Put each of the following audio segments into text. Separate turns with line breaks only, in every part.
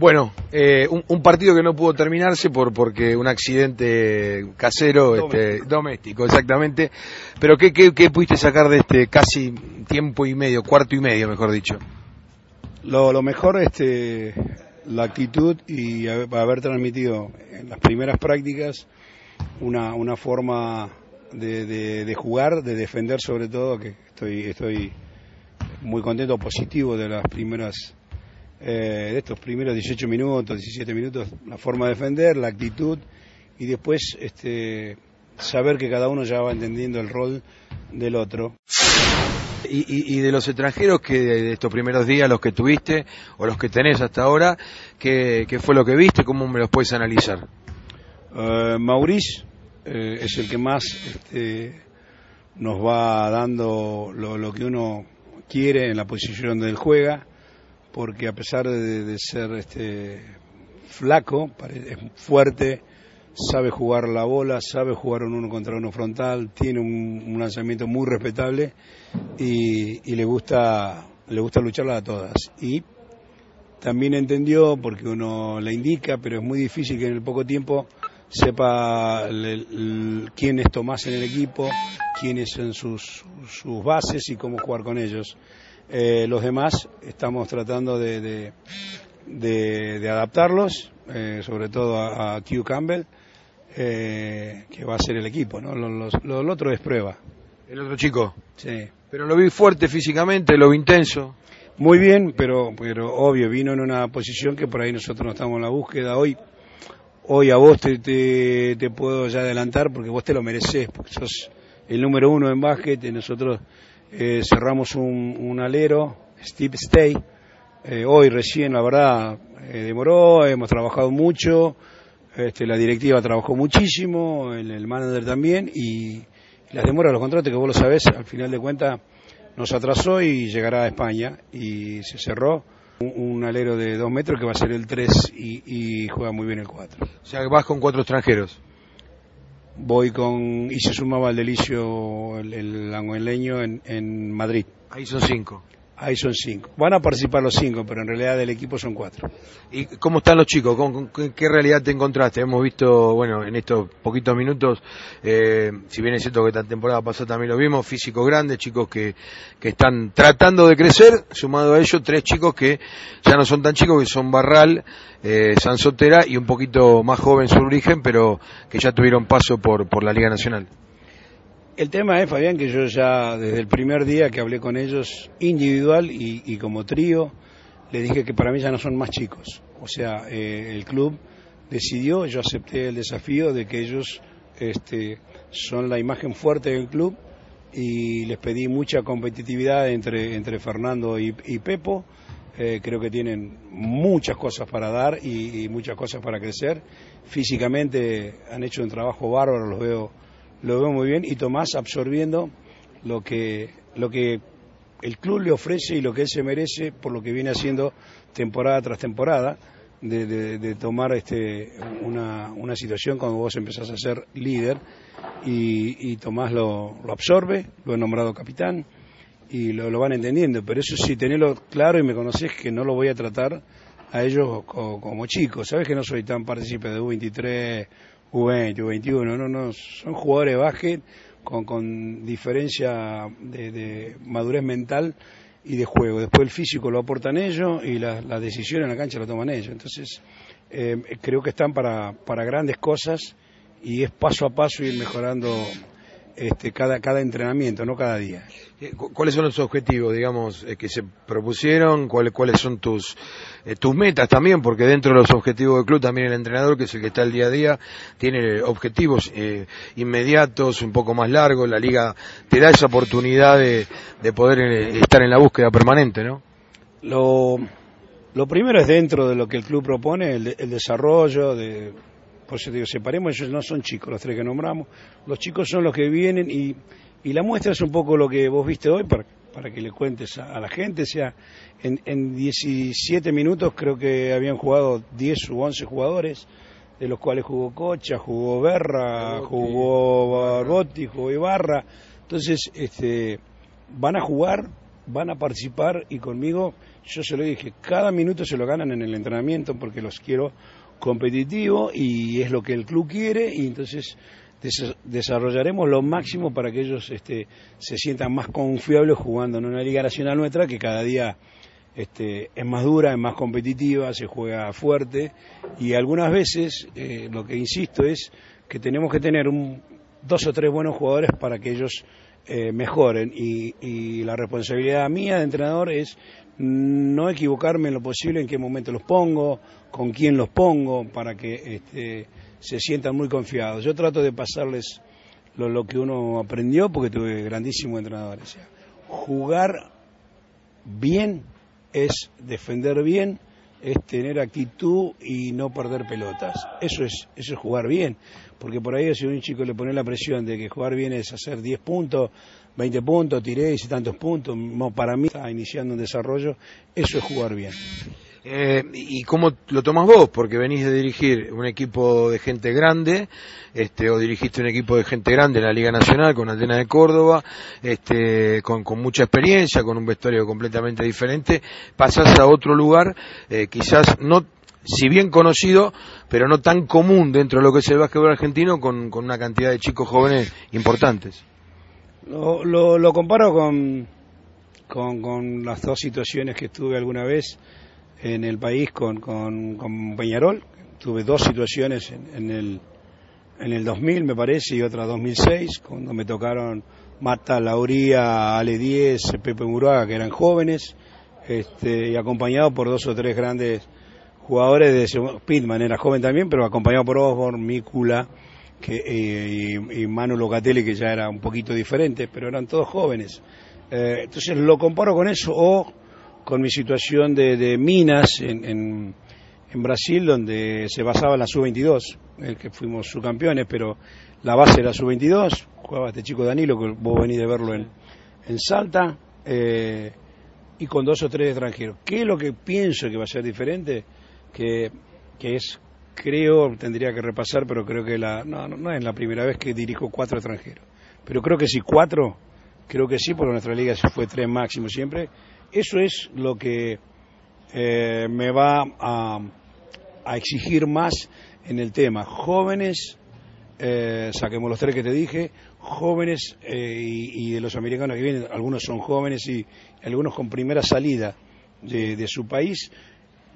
Bueno, eh, un, un partido que no pudo terminarse por porque un accidente casero, este, doméstico, exactamente. Pero ¿qué, qué, qué pudiste sacar de este casi tiempo y medio, cuarto y medio, mejor dicho?
Lo, lo mejor, este, la actitud y haber, haber transmitido en las primeras prácticas una, una forma de, de- de jugar, de defender sobre todo, que estoy, estoy muy contento, positivo de las primeras, eh, de estos primeros 18 minutos, 17 minutos, la forma de defender, la actitud y después este, saber que cada uno ya va entendiendo el rol del otro.
Y, y- y de los extranjeros que de, estos primeros días, los que tuviste o los que tenés hasta ahora, ¿qué, qué fue lo que viste? ¿Cómo me los puedes analizar?
Eh, Maurice eh, es el que más este, nos va dando lo, lo que uno quiere en la posición donde él juega, porque a pesar de, de ser este, flaco, es fuerte, sabe jugar la bola, sabe jugar un uno contra uno frontal, tiene un, lanzamiento muy respetable y, le gusta le gusta lucharla a todas. Y también entendió, porque uno le indica, pero es muy difícil que en el poco tiempo sepa el- quién es Tomás en el equipo, quiénes son sus, sus bases y cómo jugar con ellos. Eh, los demás estamos tratando de, de, de- de adaptarlos, eh, sobre todo a, a Q Campbell, eh, que va a ser el equipo. ¿no? Lo, lo- lo otro es prueba.
El otro chico.
Sí.
Pero lo vi fuerte físicamente, lo vi intenso.
Muy bien, pero, pero obvio, vino en una posición que por ahí nosotros no estamos en la búsqueda. Hoy, hoy a vos te, te, te puedo ya adelantar porque vos te lo mereces, porque sos el número uno en básquet. y Nosotros eh, cerramos un, alero, Steve Stay. Eh, hoy recién, la verdad, eh, demoró, hemos trabajado mucho, este, la directiva trabajó muchísimo, el, manager también, y las demoras de los contratos, que vos lo sabés, al final de cuentas nos atrasó y llegará a España y se cerró un, alero de dos metros que va a ser el 3 y, y juega muy bien el 4.
O sea, vas con cuatro extranjeros.
Voy con, y se sumaba el delicio, el, el angoleño en, en Madrid.
Ahí son cinco.
Ahí son cinco. Van a participar los cinco, pero en realidad del equipo son cuatro.
¿Y cómo están los chicos? ¿Con, con- qué realidad te encontraste? Hemos visto, bueno, en estos poquitos minutos, eh, si bien es cierto que esta temporada pasada también lo vimos, físicos grandes, chicos que, que están tratando de crecer, sumado a ellos tres chicos que ya no son tan chicos, que son Barral, eh, Sansotera y un poquito más joven su origen, pero que ya tuvieron paso por, por la Liga Nacional.
El tema es, Fabián, que yo ya desde el primer día que hablé con ellos, individual y, y como trío, le dije que para mí ya no son más chicos. O sea, eh, el club decidió, yo acepté el desafío de que ellos este, son la imagen fuerte del club y les pedí mucha competitividad entre, entre Fernando y, y Pepo. Eh, creo que tienen muchas cosas para dar y, y muchas cosas para crecer. Físicamente han hecho un trabajo bárbaro, los veo, lo veo muy bien. Y Tomás absorbiendo lo que, lo que el club le ofrece y lo que él se merece por lo que viene haciendo temporada tras temporada. De, de- de tomar este, una, una situación cuando vos empezás a ser líder y, y Tomás lo, lo absorbe, lo he nombrado capitán y lo, lo van entendiendo, pero eso sí, tenelo claro y me conocés que no lo voy a tratar a ellos co- como chicos, sabes que no soy tan partícipe de U23, U20, U21, no, no, son jugadores de básquet con, con diferencia de, de madurez mental y de juego, después el físico lo aportan ellos y la, la decisión en la cancha la toman ellos, entonces eh, creo que están para, para grandes cosas y es paso a paso ir mejorando este, cada, cada entrenamiento, no cada día.
Eh, cu- ¿Cuáles son los objetivos, digamos, eh, que se propusieron? ¿Cuáles, cuáles son tus, eh, tus metas también? Porque dentro de los objetivos del club también el entrenador, que es el que está el día a día, tiene objetivos eh, inmediatos, un poco más largos. La liga te da esa oportunidad de, de poder estar en la búsqueda permanente, ¿no?
Lo, lo primero es dentro de lo que el club propone, el desarrollo, de, por eso te digo, separemos, ellos no son chicos los tres que nombramos, los chicos son los que vienen y, y la muestra es un poco lo que vos viste hoy para, para que le cuentes a, a la gente, o sea, en, en 17 minutos creo que habían jugado 10 u 11 jugadores, de los cuales jugó Cocha, jugó Berra,
Barbotti.
jugó Barbotti, jugó Ibarra, entonces este, van a jugar, van a participar y conmigo yo se lo dije, cada minuto se lo ganan en el entrenamiento porque los quiero competitivo y es lo que el club quiere y entonces desarrollaremos lo máximo para que ellos este, se sientan más confiables jugando en una liga nacional nuestra que cada día este, es más dura, es más competitiva, se juega fuerte y algunas veces eh, lo que insisto es que tenemos que tener un, dos o tres buenos jugadores para que ellos eh, mejoren y, y, la responsabilidad mía de entrenador es no equivocarme en lo posible en qué momento los pongo, con quién los pongo, para que este, se sientan muy confiados. Yo trato de pasarles lo, que uno aprendió porque tuve grandísimos entrenadores. jugar bien es defender bien, es tener actitud y no perder pelotas. Eso es, eso es jugar bien. Porque por ahí si un chico le pone la presión de que jugar bien es hacer 10 puntos, 20 puntos, tiré y tantos puntos, para mí está iniciando un desarrollo, eso es jugar bien.
Eh, ¿Y cómo lo tomas vos? Porque venís de dirigir un equipo de gente grande, este, o dirigiste un equipo de gente grande en la Liga Nacional con Atena de Córdoba, este, con, mucha experiencia, con un vestuario completamente diferente, pasás a otro lugar, eh, quizás no si bien conocido, pero no tan común dentro de lo que es el básquetbol argentino, con, una cantidad de chicos jóvenes importantes.
Lo, lo, comparo con, con, con, las dos situaciones que tuve alguna vez en el país con, con, Peñarol. Tuve dos situaciones en, el, en el 2000, me parece, y otra 2006, cuando me tocaron Marta Lauría, Ale 10, Pepe Muraga, que eran jóvenes, este, y acompañado por dos o tres grandes jugadores de Pitman era joven también, pero acompañado por Osborne, Mícula que, eh, y, Manu Locatelli, que ya era un poquito diferente, pero eran todos jóvenes. Eh, entonces lo comparo con eso, con mi situación de, Minas en, en, Brasil, donde se basaba la sub-22, el que fuimos subcampeones, pero la base era sub-22, jugaba este chico Danilo, que vos venís de verlo en, en Salta, eh, y con dos o tres extranjeros. ¿Qué es lo que pienso que va a ser diferente? Que, que es, creo, tendría que repasar, pero creo que la, no, no es la primera vez que dirijo cuatro extranjeros, pero creo que sí, cuatro, creo que sí, porque nuestra liga fue tres máximo siempre, eso es lo que eh, me va a, exigir más en el tema. Jóvenes, eh, saquemos los tres que te dije, jóvenes eh, y, de los americanos que vienen, algunos son jóvenes y algunos con primera salida de, su país,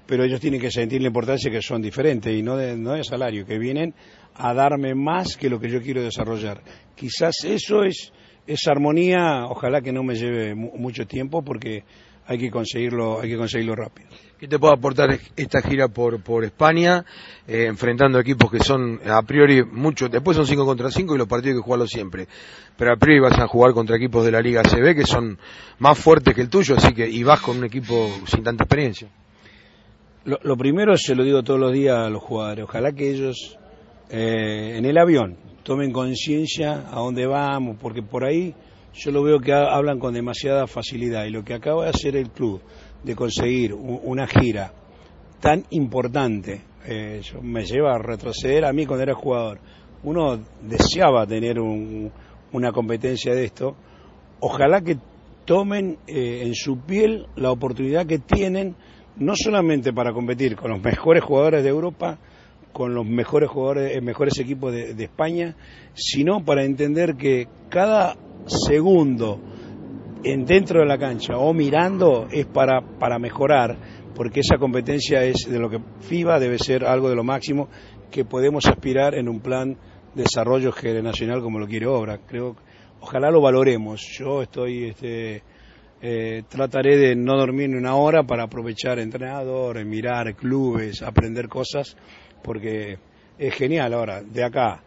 pero ellos tienen que sentir la importancia que son diferentes y no de, no de salario, que vienen a darme más que lo que yo quiero desarrollar. Quizás eso es esa armonía, ojalá que no me lleve mucho tiempo porque hay que conseguirlo, hay que conseguirlo rápido.
¿Qué te puede aportar esta gira por, por España, eh, enfrentando equipos que son a priori mucho, después son 5 contra 5 y los partidos hay que jugarlos siempre, pero a priori vas a jugar contra equipos de la Liga CB que son más fuertes que el tuyo, así que y vas con un equipo sin tanta experiencia.
Lo, lo primero se lo digo todos los días a los jugadores, ojalá que ellos eh, en el avión tomen conciencia a dónde vamos, porque por ahí yo lo veo que hablan con demasiada facilidad y lo que acaba de hacer el club de conseguir una gira tan importante eh, me lleva a retroceder a mí cuando era jugador. Uno deseaba tener una competencia de esto. Ojalá que tomen eh, en su piel la oportunidad que tienen, no solamente para competir con los mejores jugadores de Europa, con los mejores jugadores, eh, mejores equipos de, España, sino para entender que cada segundo en dentro de la cancha o mirando es para, para mejorar, porque esa competencia es de lo que FIBA debe ser algo de lo máximo que podemos aspirar en un plan de desarrollo nacional como lo quiere Obra. Creo, ojalá lo valoremos. Yo estoy, este, eh, trataré de no dormir ni una hora para aprovechar entrenadores, mirar clubes, aprender cosas porque es genial ahora, de acá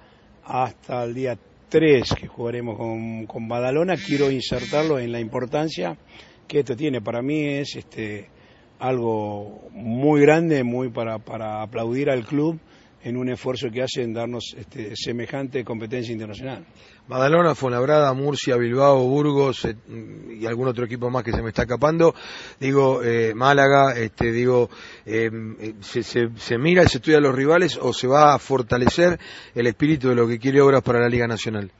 hasta el día 3 que jugaremos con, Badalona, quiero insertarlo en la importancia que esto tiene. Para mí es este algo muy grande, muy para, para aplaudir al club en un esfuerzo que hace en darnos este, semejante competencia internacional.
Badalona, Fuenlabrada, Murcia, Bilbao, Burgos eh, y algún otro equipo más que se me está escapando. Digo, eh, Málaga, este, digo, eh, se, se, mira y se estudia a los rivales o se va a fortalecer el espíritu de lo que quiere Obras para la Liga Nacional?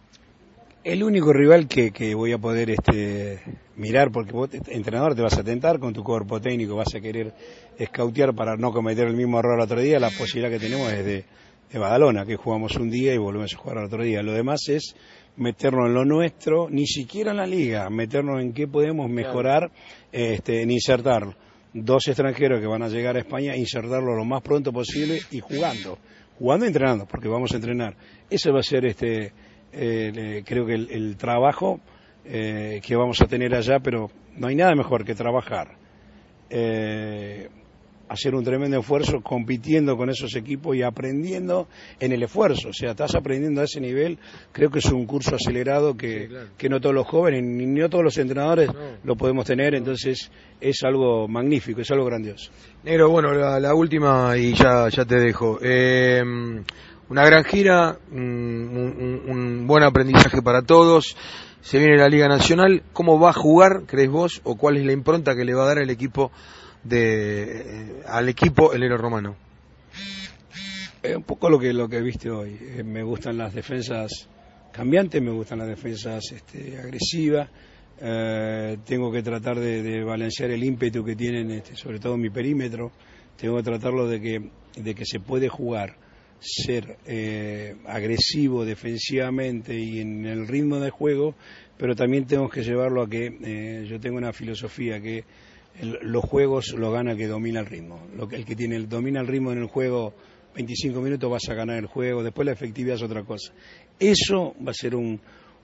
El único rival que, que voy a poder este, mirar, porque vos, entrenador, te vas a tentar con tu cuerpo técnico, vas a querer escautear para no cometer el mismo error otro día, la posibilidad que tenemos es de, de Badalona, que jugamos un día y volvemos a jugar otro día. Lo demás es meternos en lo nuestro, ni siquiera en la liga, meternos en qué podemos mejorar, este, en insertar dos extranjeros que van a llegar a España, insertarlo lo más pronto posible y jugando, jugando y entrenando, porque vamos a entrenar. Ese va a ser, este, eh, creo que el, trabajo eh, que vamos a tener allá, pero no hay nada mejor que trabajar. Eh, hacer un tremendo esfuerzo compitiendo con esos equipos y aprendiendo en el esfuerzo. O sea, estás aprendiendo a ese nivel. Creo que es un curso acelerado que, que no todos los jóvenes ni no todos los entrenadores lo podemos tener. Entonces es algo magnífico, es algo grandioso.
Negro, bueno, la, última y ya, ya te dejo. Eh, una gran gira, un, un buen aprendizaje para todos se viene la Liga Nacional. ¿Cómo va a jugar, crees vos, o cuál es la impronta que le va a dar el equipo de, eh, al equipo el héroe romano?
Eh, un poco lo que, lo que viste hoy. Eh, me gustan las defensas cambiantes, me gustan las defensas este, agresivas. tengo que tratar de, balancear el ímpetu que tienen, este, sobre todo en mi perímetro. Tengo que tratarlo de que, de que se puede jugar, ser agresivo defensivamente y en el ritmo de juego, pero también tengo que llevarlo a que yo tengo una filosofía que los juegos lo gana el que domina el ritmo. Lo que, el que tiene el, domina el ritmo en el juego 25 minutos vas a ganar el juego, después la efectividad es otra cosa. Eso va a ser un,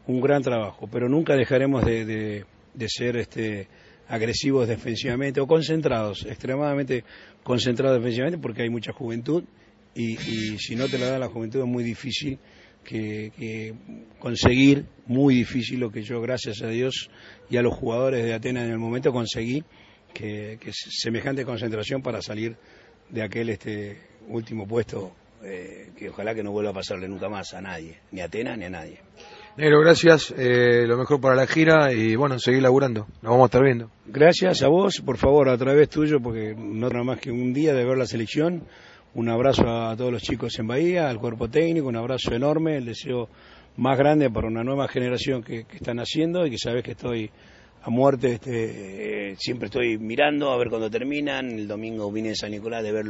un gran trabajo, pero nunca dejaremos de, de, ser este, agresivos defensivamente o concentrados, extremadamente concentrados defensivamente porque hay mucha juventud y, y si no te la da la juventud es muy difícil que, que, conseguir, muy difícil lo que yo gracias a Dios y a los jugadores de Atenas en el momento conseguí que, semejante concentración para salir de aquel este último puesto eh, que ojalá que no vuelva a pasarle nunca más a nadie, ni a Atenas ni a nadie.
Negro, gracias, eh, lo mejor para la gira y bueno, seguir laburando, nos vamos a estar viendo.
Gracias a vos, por favor, a través tuyo, porque no nada más que un día de ver la selección, un abrazo a todos los chicos en Bahía, al cuerpo técnico, un abrazo enorme, el deseo más grande para una nueva generación que, que están haciendo y que sabes que estoy a muerte este, eh, siempre estoy mirando a ver cuándo terminan. El domingo vine de San Nicolás de ver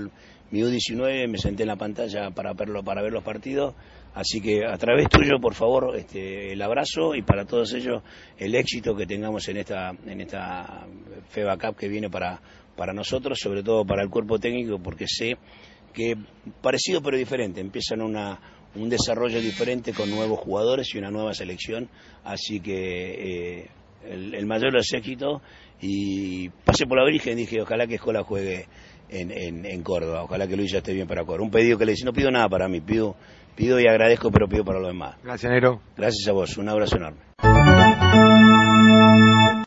mi U19, me senté en la pantalla para verlo, para ver los partidos. Así que a través tuyo, por favor, este, el abrazo y para todos ellos el éxito que tengamos en esta, en esta FEBA Cup que viene para, para nosotros, sobre todo para el cuerpo técnico, porque sé que parecido pero diferente, empiezan una, un desarrollo diferente con nuevos jugadores y una nueva selección. Así que eh, el, mayor de los éxitos y pasé por la Virgen dije, ojalá que Escola juegue en, en, en, Córdoba, ojalá que Luis ya esté bien para Córdoba. Un pedido que le hice, no pido nada para mí, pido, pido y agradezco, pero pido para los demás.
Gracias, Nero.
Gracias a vos, un abrazo enorme.